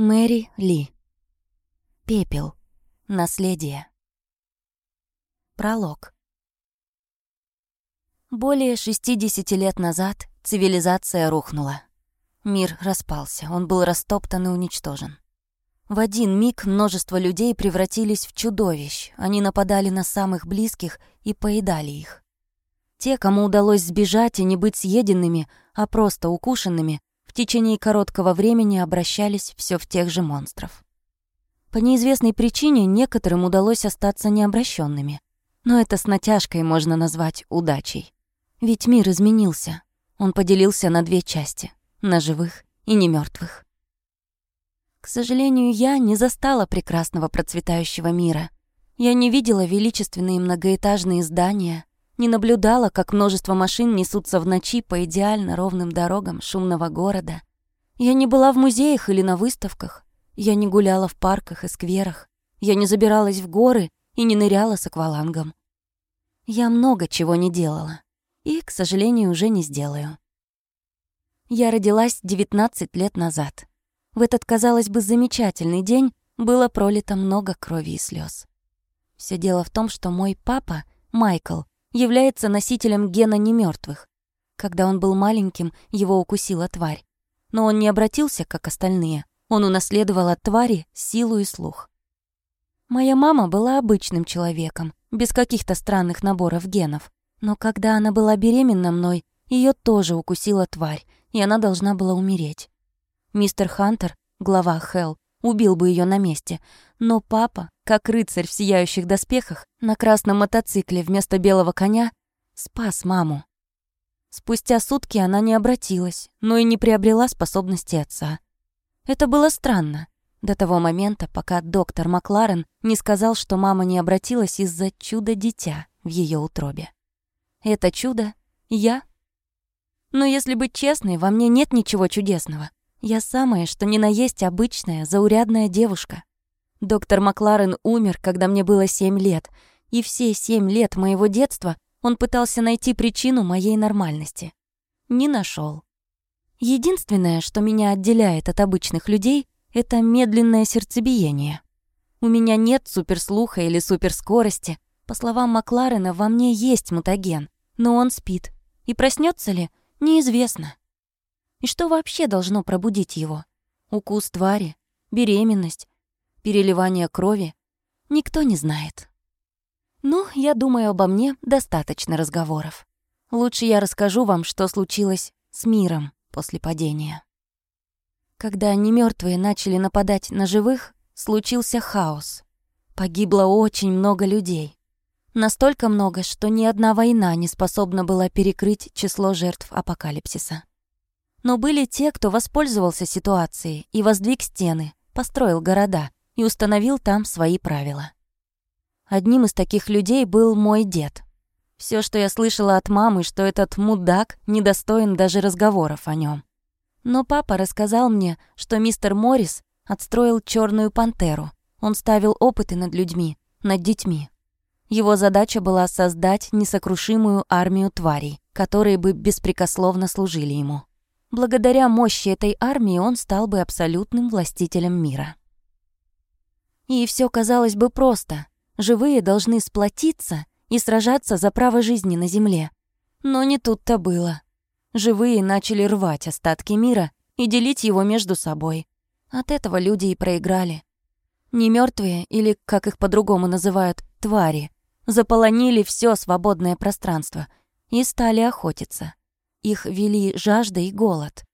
Мэри Ли. Пепел. Наследие. Пролог. Более 60 лет назад цивилизация рухнула. Мир распался, он был растоптан и уничтожен. В один миг множество людей превратились в чудовищ. Они нападали на самых близких и поедали их. Те, кому удалось сбежать и не быть съеденными, а просто укушенными, в течение короткого времени обращались все в тех же монстров. По неизвестной причине некоторым удалось остаться необращенными, но это с натяжкой можно назвать удачей. Ведь мир изменился. Он поделился на две части — на живых и немертвых. К сожалению, я не застала прекрасного процветающего мира. Я не видела величественные многоэтажные здания, не наблюдала, как множество машин несутся в ночи по идеально ровным дорогам шумного города. Я не была в музеях или на выставках. Я не гуляла в парках и скверах. Я не забиралась в горы и не ныряла с аквалангом. Я много чего не делала. И, к сожалению, уже не сделаю. Я родилась 19 лет назад. В этот, казалось бы, замечательный день было пролито много крови и слез. Все дело в том, что мой папа, Майкл, является носителем гена немертвых. Когда он был маленьким, его укусила тварь. Но он не обратился, как остальные. Он унаследовал от твари силу и слух. Моя мама была обычным человеком, без каких-то странных наборов генов. Но когда она была беременна мной, ее тоже укусила тварь, и она должна была умереть. Мистер Хантер, глава Хелл, убил бы ее на месте, но папа, как рыцарь в сияющих доспехах, на красном мотоцикле вместо белого коня, спас маму. Спустя сутки она не обратилась, но и не приобрела способности отца. Это было странно, до того момента, пока доктор Макларен не сказал, что мама не обратилась из-за чуда-дитя в ее утробе. Это чудо — я. Но если быть честной, во мне нет ничего чудесного. Я самая, что ни на есть обычная, заурядная девушка. Доктор Макларен умер, когда мне было семь лет, и все семь лет моего детства он пытался найти причину моей нормальности. Не нашел. Единственное, что меня отделяет от обычных людей, это медленное сердцебиение. У меня нет суперслуха или суперскорости. По словам Макларена, во мне есть мутаген, но он спит. И проснется ли, неизвестно. И что вообще должно пробудить его? Укус твари? Беременность? Переливание крови? Никто не знает. Ну, я думаю, обо мне достаточно разговоров. Лучше я расскажу вам, что случилось с миром после падения. Когда немертвые начали нападать на живых, случился хаос. Погибло очень много людей. Настолько много, что ни одна война не способна была перекрыть число жертв апокалипсиса. Но были те, кто воспользовался ситуацией и воздвиг стены, построил города и установил там свои правила. Одним из таких людей был мой дед. Все, что я слышала от мамы, что этот мудак недостоин даже разговоров о нем. Но папа рассказал мне, что мистер Моррис отстроил черную пантеру. Он ставил опыты над людьми, над детьми. Его задача была создать несокрушимую армию тварей, которые бы беспрекословно служили ему. Благодаря мощи этой армии он стал бы абсолютным властителем мира. И все казалось бы просто. Живые должны сплотиться и сражаться за право жизни на Земле. Но не тут-то было. Живые начали рвать остатки мира и делить его между собой. От этого люди и проиграли. Немертвые или, как их по-другому называют, твари, заполонили все свободное пространство и стали охотиться. Их вели жажда и голод.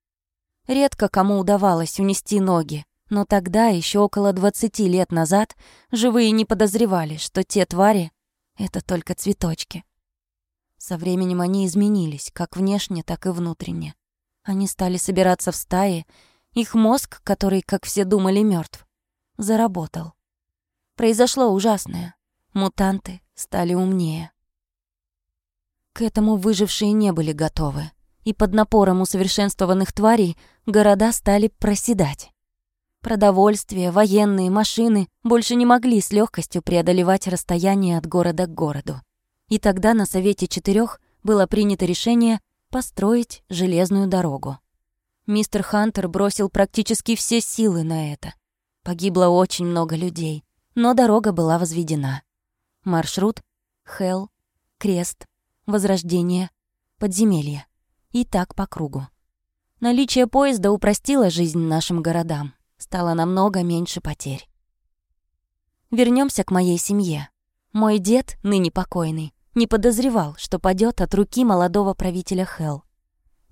Редко кому удавалось унести ноги, но тогда, еще около 20 лет назад, живые не подозревали, что те твари — это только цветочки. Со временем они изменились, как внешне, так и внутренне. Они стали собираться в стаи, их мозг, который, как все думали, мертв, заработал. Произошло ужасное. Мутанты стали умнее. К этому выжившие не были готовы, и под напором усовершенствованных тварей города стали проседать. Продовольствие, военные, машины больше не могли с легкостью преодолевать расстояние от города к городу. И тогда на Совете Четырех было принято решение построить железную дорогу. Мистер Хантер бросил практически все силы на это. Погибло очень много людей, но дорога была возведена. Маршрут — Хелл, Крест, Возрождение, Подземелье. И так по кругу. Наличие поезда упростило жизнь нашим городам. Стало намного меньше потерь. Вернемся к моей семье. Мой дед, ныне покойный, не подозревал, что падет от руки молодого правителя Хелл.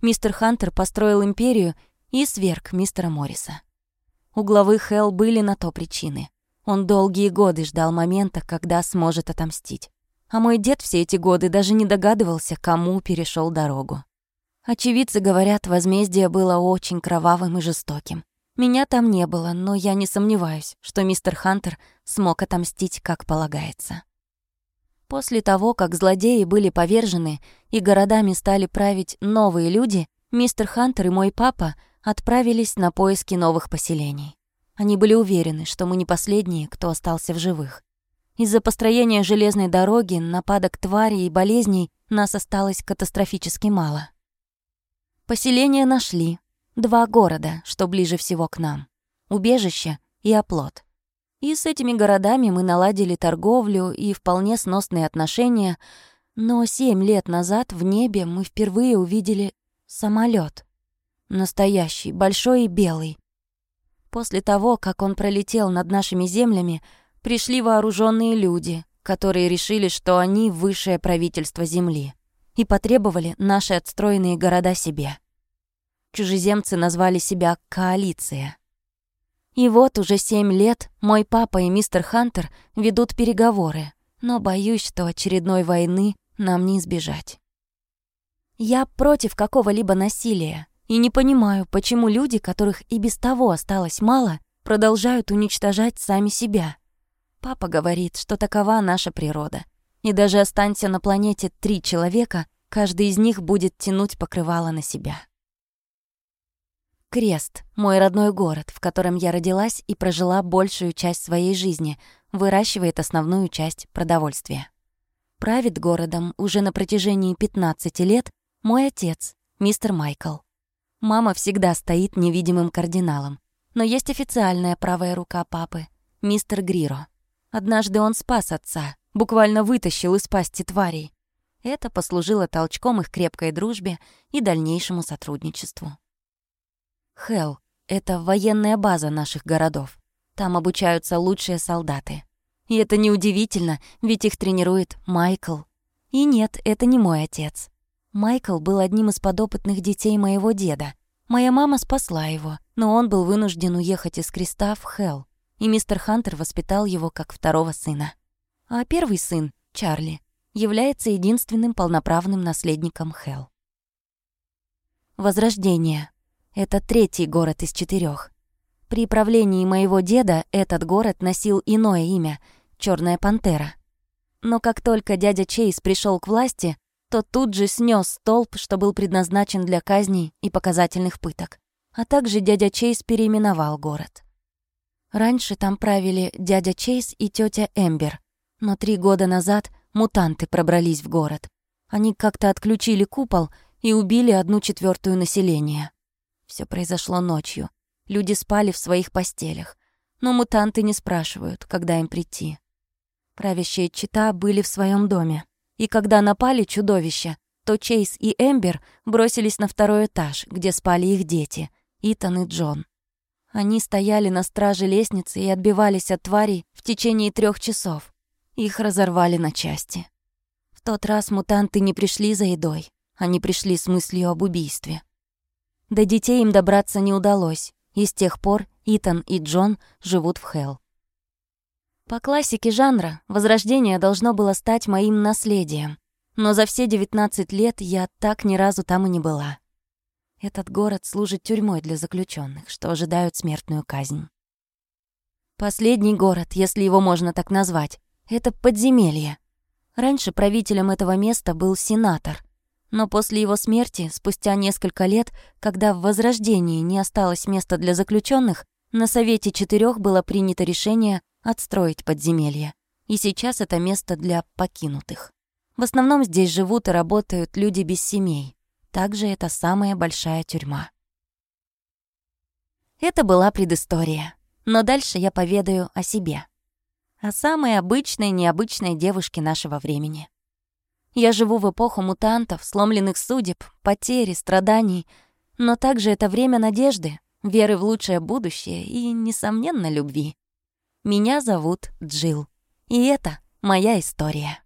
Мистер Хантер построил империю и сверг мистера Морриса. У главы Хелл были на то причины. Он долгие годы ждал момента, когда сможет отомстить. А мой дед все эти годы даже не догадывался, кому перешел дорогу. Очевидцы говорят, возмездие было очень кровавым и жестоким. Меня там не было, но я не сомневаюсь, что мистер Хантер смог отомстить, как полагается. После того, как злодеи были повержены и городами стали править новые люди, мистер Хантер и мой папа отправились на поиски новых поселений. Они были уверены, что мы не последние, кто остался в живых. Из-за построения железной дороги, нападок тварей и болезней нас осталось катастрофически мало. Поселения нашли. Два города, что ближе всего к нам. Убежище и оплот. И с этими городами мы наладили торговлю и вполне сносные отношения, но семь лет назад в небе мы впервые увидели самолет, Настоящий, большой и белый. После того, как он пролетел над нашими землями, пришли вооруженные люди, которые решили, что они высшее правительство Земли, и потребовали наши отстроенные города себе. Чужеземцы назвали себя «коалиция». И вот уже семь лет мой папа и мистер Хантер ведут переговоры, но боюсь, что очередной войны нам не избежать. Я против какого-либо насилия и не понимаю, почему люди, которых и без того осталось мало, продолжают уничтожать сами себя. Папа говорит, что такова наша природа. И даже останься на планете три человека, каждый из них будет тянуть покрывало на себя. Крест — мой родной город, в котором я родилась и прожила большую часть своей жизни, выращивает основную часть продовольствия. Правит городом уже на протяжении 15 лет мой отец, мистер Майкл. Мама всегда стоит невидимым кардиналом, но есть официальная правая рука папы, мистер Гриро. Однажды он спас отца, буквально вытащил из пасти тварей. Это послужило толчком их крепкой дружбе и дальнейшему сотрудничеству. Хелл — это военная база наших городов. Там обучаются лучшие солдаты. И это неудивительно, ведь их тренирует Майкл. И нет, это не мой отец. Майкл был одним из подопытных детей моего деда. Моя мама спасла его, но он был вынужден уехать из креста в Хелл, и мистер Хантер воспитал его как второго сына. А первый сын, Чарли, является единственным полноправным наследником Хелл. Возрождение. Это третий город из четырех. При правлении моего деда этот город носил иное имя — Черная пантера. Но как только дядя Чейз пришел к власти, то тут же снес столб, что был предназначен для казней и показательных пыток. А также дядя Чейз переименовал город. Раньше там правили дядя Чейз и тетя Эмбер, но три года назад мутанты пробрались в город. Они как-то отключили купол и убили одну четвертую населения. Все произошло ночью. Люди спали в своих постелях. Но мутанты не спрашивают, когда им прийти. Правящие чита были в своем доме. И когда напали чудовища, то Чейз и Эмбер бросились на второй этаж, где спали их дети, Итан и Джон. Они стояли на страже лестницы и отбивались от тварей в течение трех часов. Их разорвали на части. В тот раз мутанты не пришли за едой, они пришли с мыслью об убийстве. До детей им добраться не удалось, и с тех пор Итан и Джон живут в Хелл. По классике жанра, Возрождение должно было стать моим наследием, но за все 19 лет я так ни разу там и не была. Этот город служит тюрьмой для заключенных, что ожидают смертную казнь. Последний город, если его можно так назвать, это подземелье. Раньше правителем этого места был сенатор — но после его смерти, спустя несколько лет, когда в Возрождении не осталось места для заключенных, на Совете Четырех было принято решение отстроить подземелье. И сейчас это место для покинутых. В основном здесь живут и работают люди без семей. Также это самая большая тюрьма. Это была предыстория. Но дальше я поведаю о себе. О самой обычной, необычной девушке нашего времени. Я живу в эпоху мутантов, сломленных судеб, потери, страданий, но также это время надежды, веры в лучшее будущее и, несомненно, любви. Меня зовут Джил, и это моя история.